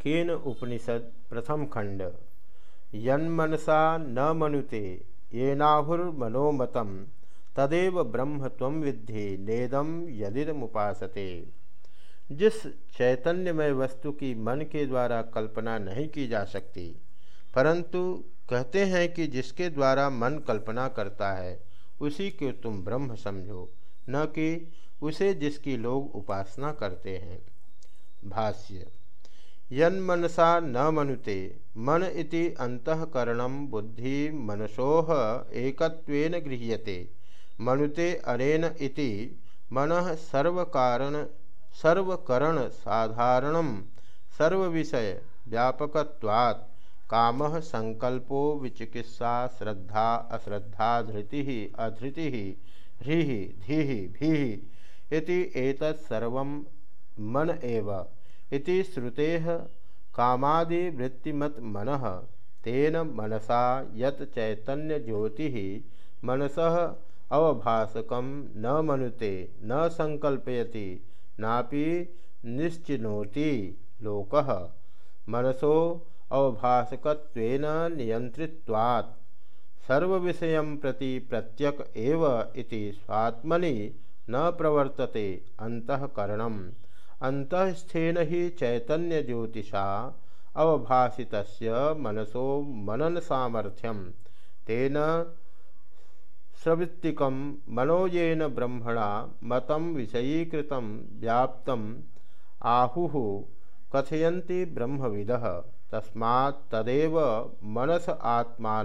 केन उपनिषद प्रथम खंड। यन्मनसा न मनुते येनाहुर्मनोमत तदेव ब्रह्म तम विद्धि नेदम यदिदमुपासते। जिस चैतन्यमय वस्तु की मन के द्वारा कल्पना नहीं की जा सकती, परंतु कहते हैं कि जिसके द्वारा मन कल्पना करता है, उसी को तुम ब्रह्म समझो, न कि उसे जिसकी लोग उपासना करते हैं। भाष्य। यन्मनसा न मनुते, मन इति अंतकरण बुद्धि मनसोह एकत्वेन गृह्यते। मनुते अनेन इति, मन सर्वकारण, सर्वकरण साधारण, सर्वविषय व्यापकत्वात्। काम संकल्पो विचिकित्सा श्रद्धा, अश्रद्धा धृति, अधृति, ह्री, धी, भी इति मन एव। इति श्रुते कामादिवृत्तिमत मन तेन मनसा यत चैतन्य ज्योति मनस अवभासक न मनुते, न संकल्पयति, नापि निश्चिनोति लोक। मनसो अवभासकत्वेन नियंत्रित्वात् सर्वविषय प्रति प्रत्यक एव इति स्वात्मनि न प्रवर्तते अंतकरण अंतस्थेन ही चैतन्य ज्योतिषा अवभाषित मनसो मनन सामर्थ्यम तेन सवृत्तिक मनोजेन ब्रह्मणा मत विषयीकृत व्याप्त आहु कथयन्ति ब्रह्मविद। तस्मात् तदेव मनस आत्मा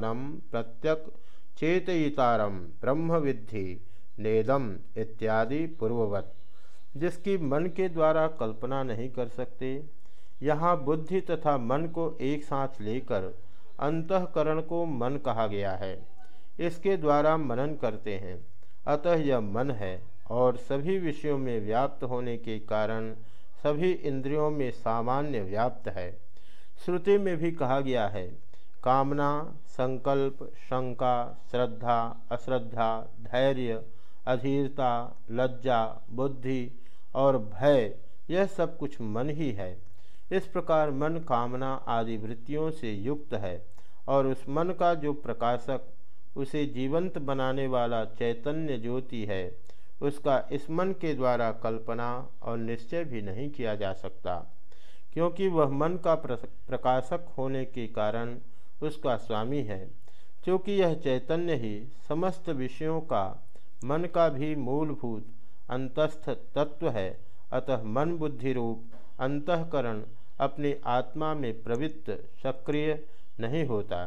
प्रत्यक चेतयितारम ब्रह्म विद्धि नेदम इत्यादि पूर्ववत। जिसकी मन के द्वारा कल्पना नहीं कर सकते, यहाँ बुद्धि तथा मन को एक साथ लेकर अंतकरण को मन कहा गया है। इसके द्वारा मनन करते हैं। अतः यह मन है और सभी विषयों में व्याप्त होने के कारण सभी इंद्रियों में सामान्य व्याप्त है। श्रुति में भी कहा गया है, कामना, संकल्प, शंका, श्रद्धा, अश्रद्धा, धैर्य, अधीरता, लज्जा, बुद्धि और भय, यह सब कुछ मन ही है। इस प्रकार मन कामना आदि वृत्तियों से युक्त है और उस मन का जो प्रकाशक, उसे जीवंत बनाने वाला चैतन्य ज्योति है, उसका इस मन के द्वारा कल्पना और निश्चय भी नहीं किया जा सकता, क्योंकि वह मन का प्रकाशक होने के कारण उसका स्वामी है। क्योंकि यह चैतन्य ही समस्त विषयों का, मन का भी मूलभूत अंतस्थ तत्व है। अतः मन बुद्धि रूप, अंतकरण अपनी आत्मा में प्रवृत्त, सक्रिय नहीं होता,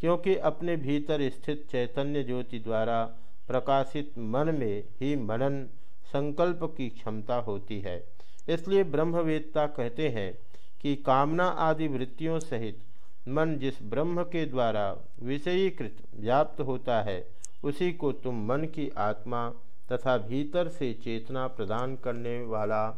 क्योंकि अपने भीतर स्थित चैतन्य ज्योति द्वारा प्रकाशित मन में ही मनन संकल्प की क्षमता होती है। इसलिए ब्रह्मवेत्ता कहते हैं कि कामना आदि वृत्तियों सहित मन जिस ब्रह्म के द्वारा विषयीकृत, व्याप्त होता है, उसी को तुम मन की आत्मा तथा भीतर से चेतना प्रदान करने वाला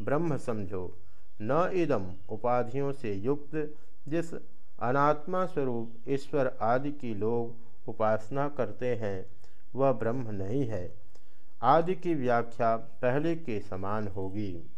ब्रह्म समझो। न इदम उपाधियों से युक्त जिस अनात्मा स्वरूप ईश्वर आदि की लोग उपासना करते हैं, वह ब्रह्म नहीं है। आदि की व्याख्या पहले के समान होगी।